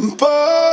But.